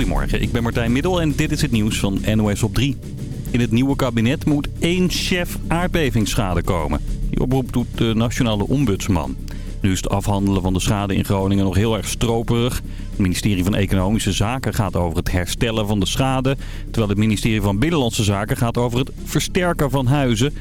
Goedemorgen, ik ben Martijn Middel en dit is het nieuws van NOS op 3. In het nieuwe kabinet moet één chef aardbevingsschade komen. Die oproep doet de nationale ombudsman. Nu is het afhandelen van de schade in Groningen nog heel erg stroperig. Het ministerie van Economische Zaken gaat over het herstellen van de schade... terwijl het ministerie van Binnenlandse Zaken gaat over het versterken van huizen.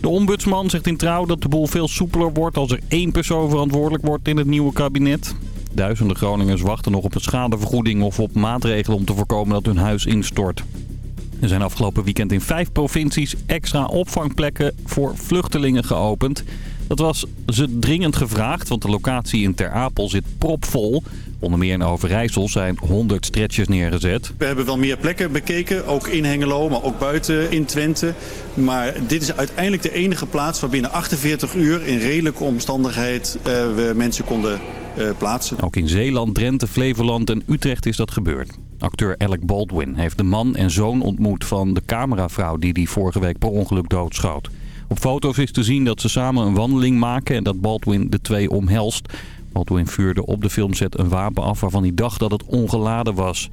De ombudsman zegt in trouw dat de boel veel soepeler wordt als er één persoon verantwoordelijk wordt in het nieuwe kabinet. Duizenden Groningers wachten nog op een schadevergoeding of op maatregelen om te voorkomen dat hun huis instort. Er zijn afgelopen weekend in vijf provincies extra opvangplekken voor vluchtelingen geopend. Dat was ze dringend gevraagd, want de locatie in Ter Apel zit propvol. Onder meer in Overijssel zijn 100 stretchers neergezet. We hebben wel meer plekken bekeken, ook in Hengelo, maar ook buiten in Twente. Maar dit is uiteindelijk de enige plaats waar binnen 48 uur in redelijke omstandigheid uh, we mensen konden plaatsen. Ook in Zeeland, Drenthe, Flevoland en Utrecht is dat gebeurd. Acteur Alec Baldwin heeft de man en zoon ontmoet van de cameravrouw die die vorige week per ongeluk doodschoot. Op foto's is te zien dat ze samen een wandeling maken en dat Baldwin de twee omhelst. Baldwin vuurde op de filmset een wapen af waarvan hij dacht dat het ongeladen was.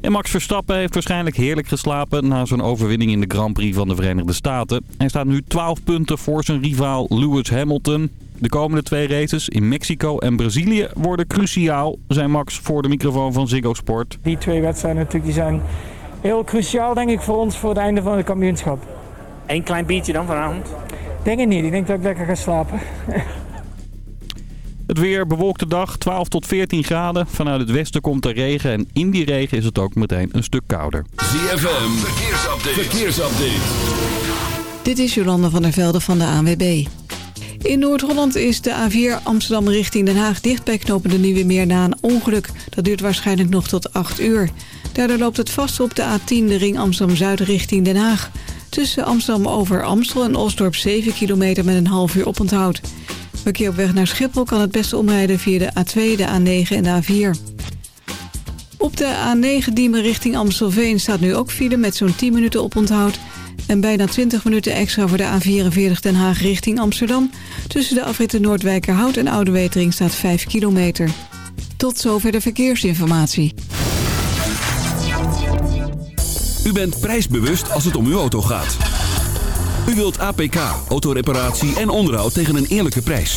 En Max Verstappen heeft waarschijnlijk heerlijk geslapen na zijn overwinning in de Grand Prix van de Verenigde Staten. Hij staat nu 12 punten voor zijn rivaal Lewis Hamilton. De komende twee races in Mexico en Brazilië worden cruciaal, zei Max voor de microfoon van Ziggo Sport. Die twee wedstrijden natuurlijk die zijn heel cruciaal denk ik voor ons voor het einde van het kampioenschap. Eén klein biertje dan vanavond? Denk het niet, ik denk dat ik lekker ga slapen. Het weer bewolkte dag, 12 tot 14 graden. Vanuit het westen komt er regen en in die regen is het ook meteen een stuk kouder. ZFM, verkeersupdate. verkeersupdate. Dit is Jolanda van der Velde van de ANWB. In Noord-Holland is de A4 Amsterdam richting Den Haag dicht bij Nieuwe Meer na een ongeluk. Dat duurt waarschijnlijk nog tot 8 uur. Daardoor loopt het vast op de A10 de ring Amsterdam-Zuid richting Den Haag. Tussen Amsterdam over Amstel en Osdorp 7 kilometer met een half uur oponthoud. Verkeer op weg naar Schiphol kan het beste omrijden via de A2, de A9 en de A4. Op de A9 Diemen richting Amstelveen staat nu ook file met zo'n 10 minuten oponthoud... en bijna 20 minuten extra voor de A44 Den Haag richting Amsterdam. Tussen de afritten Noordwijkerhout en Oude staat 5 kilometer. Tot zover de verkeersinformatie. U bent prijsbewust als het om uw auto gaat. U wilt APK, autoreparatie en onderhoud tegen een eerlijke prijs.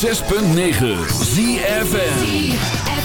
106.9 ZFM.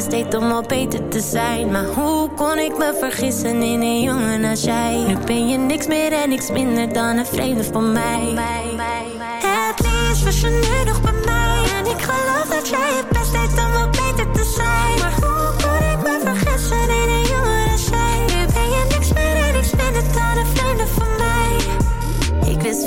Best deed om al beter te zijn. Maar hoe kon ik me vergissen in een jongen als jij? Nu ben je niks meer en niks minder dan een vreemde van mij. Het liefst was je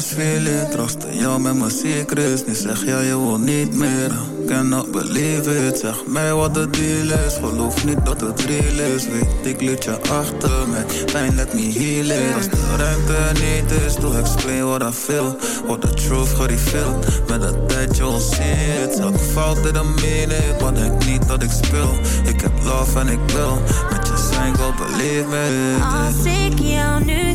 feeling Trostte jou met mijn secrets. Nu zeg jij je wil niet meer. Cannot believe it. Zeg mij wat de deal is. Geloof niet dat het real is. Weet ik liet je achter Met pijn let me heal it. Als de ruimte niet is To explain what I feel. What the truth gereveeld Met de tijd je will see it. Elke fout in een minute Maar denk niet dat ik speel. Ik heb love en ik wil Met je zijn go believe me Als ik jou nu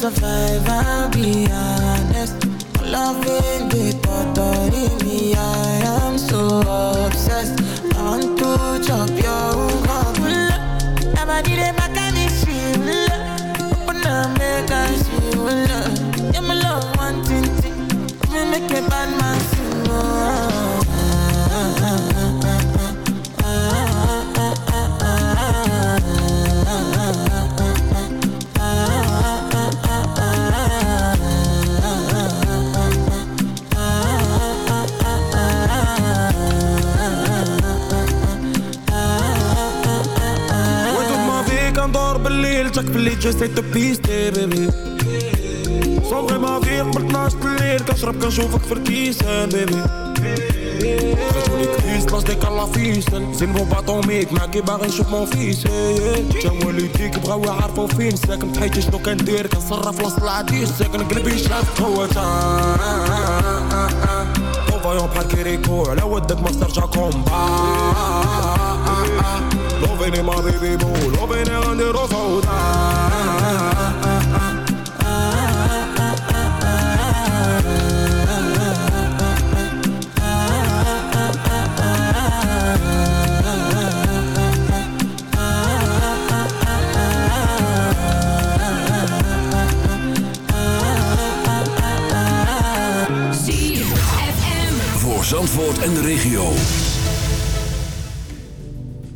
Survive. I'll be zo vaak verkiezen, baby. Quand on est triste, lance des cas la ficelle زين مو باطوميك معاكي باغي نشوف مون فيس جا والديك بغاو يعرفوا فين ساكن بحياتي شنو كندير كنصرف وسط العديس ساكن قلبي شاف قوة فايون بحال كيريكو على ودك ما ترجع كومبا لوفيني ما بيبي بو لوفيني غنديرو فوضى en de regio.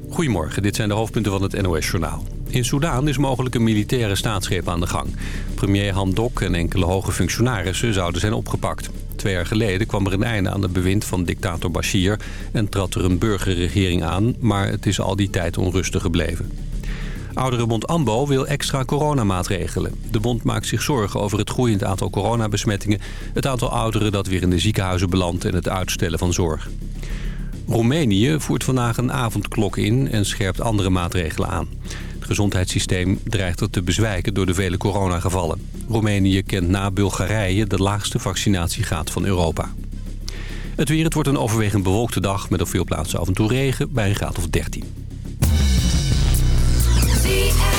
Goedemorgen, dit zijn de hoofdpunten van het NOS-journaal. In Soedan is mogelijk een militaire staatsgreep aan de gang. Premier Hamdok en enkele hoge functionarissen zouden zijn opgepakt. Twee jaar geleden kwam er een einde aan het bewind van dictator Bashir... en trad er een burgerregering aan, maar het is al die tijd onrustig gebleven. Ouderenbond AMBO wil extra coronamaatregelen. De bond maakt zich zorgen over het groeiend aantal coronabesmettingen... het aantal ouderen dat weer in de ziekenhuizen belandt en het uitstellen van zorg. Roemenië voert vandaag een avondklok in en scherpt andere maatregelen aan. Het gezondheidssysteem dreigt er te bezwijken door de vele coronagevallen. Roemenië kent na Bulgarije de laagste vaccinatiegraad van Europa. Het weer, het wordt een overwegend bewolkte dag met op veel plaatsen af en toe regen bij een graad of 13. ZFM.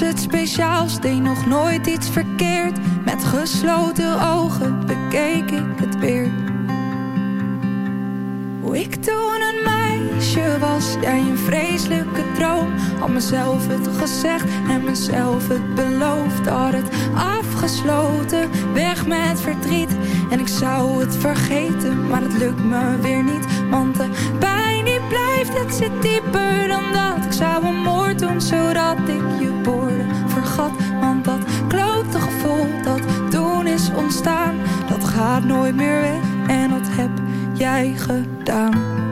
Het speciaals, deed nog nooit iets verkeerd. Met gesloten ogen bekeek ik het weer. Hoe ik toen een meisje was, jij een vreselijke droom. Had mezelf het gezegd en mezelf het beloofd. Had het afgesloten, weg met verdriet. En ik zou het vergeten, maar het lukt me weer niet. Want de pijn die blijft, het zit dieper dan dat. Ik zou zodat ik je woorden vergat. Want dat klote gevoel dat toen is ontstaan, dat gaat nooit meer weg. En dat heb jij gedaan.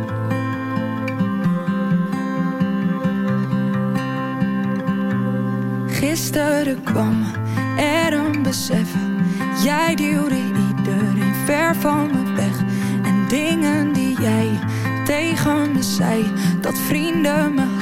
Gisteren kwam er een besef. Jij duwde iedereen ver van me weg. En dingen die jij tegen me zei. Dat vrienden me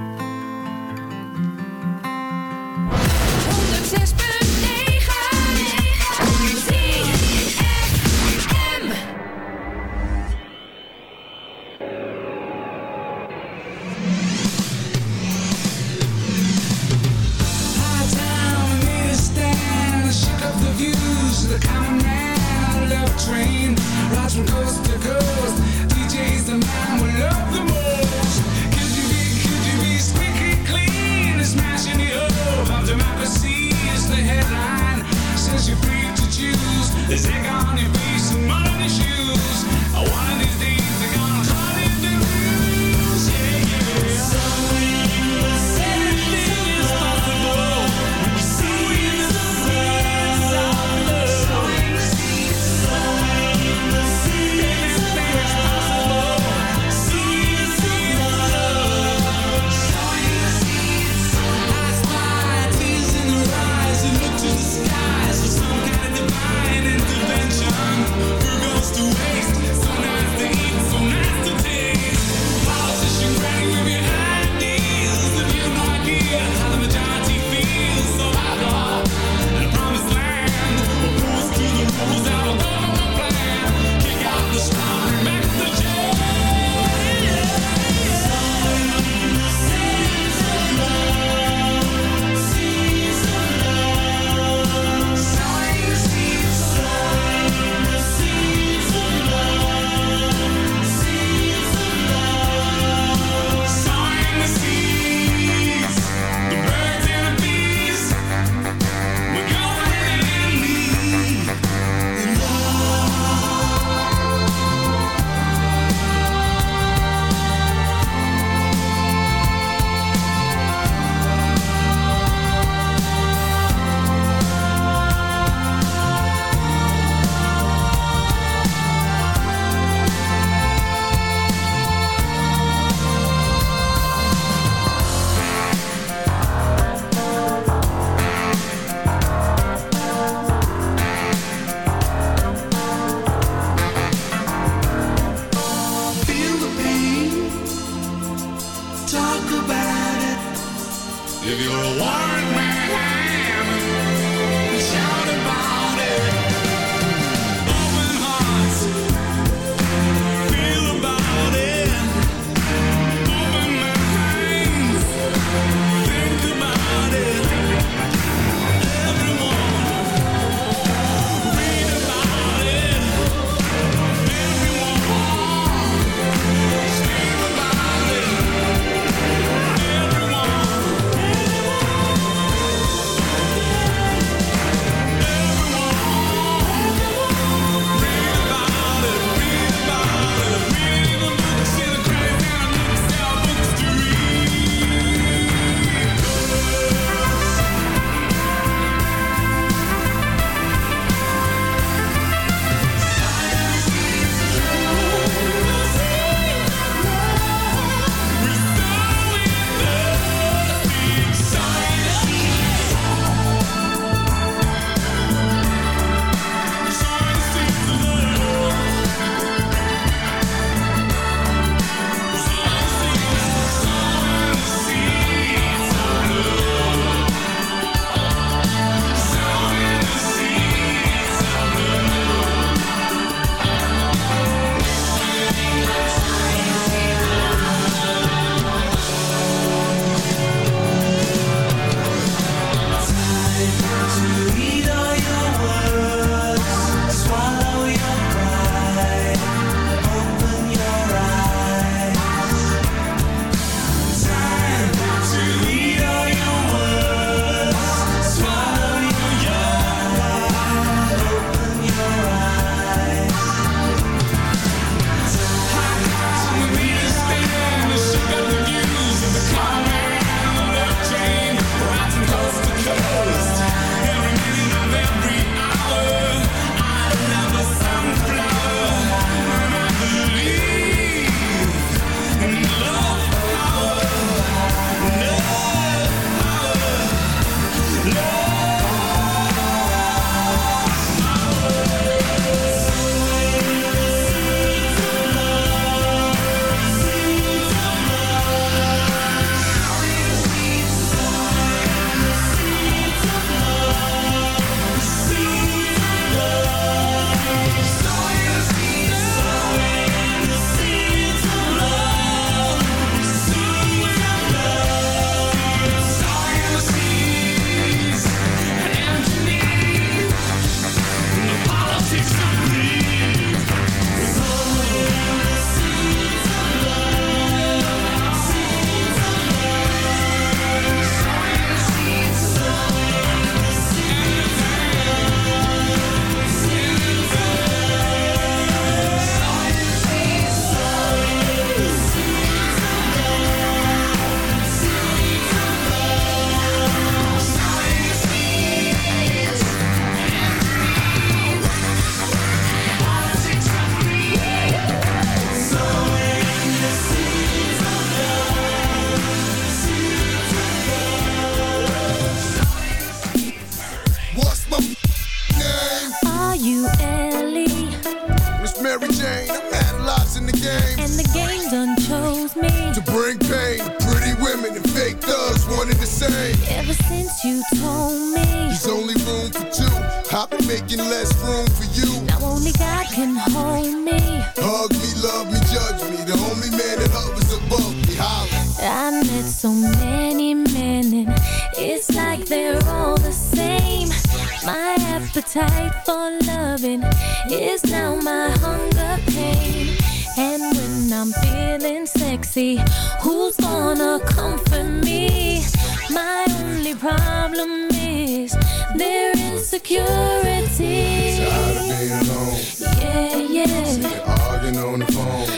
On the phone.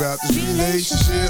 About this relationship,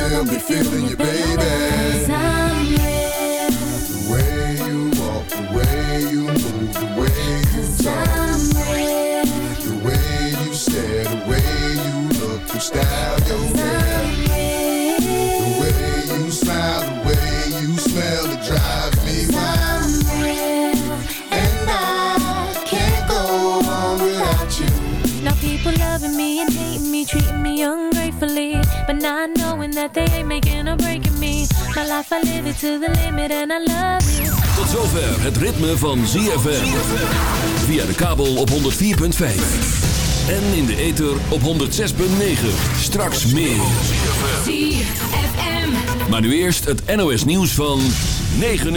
still be feeling you, baby. That they ain't making or breaking me. My life I live it to the limit and I love you. Tot zover het ritme van ZFM. Via de kabel op 104.5. En in de ether op 106.9. Straks meer. ZFM. Maar nu eerst het NOS nieuws van 9 uur.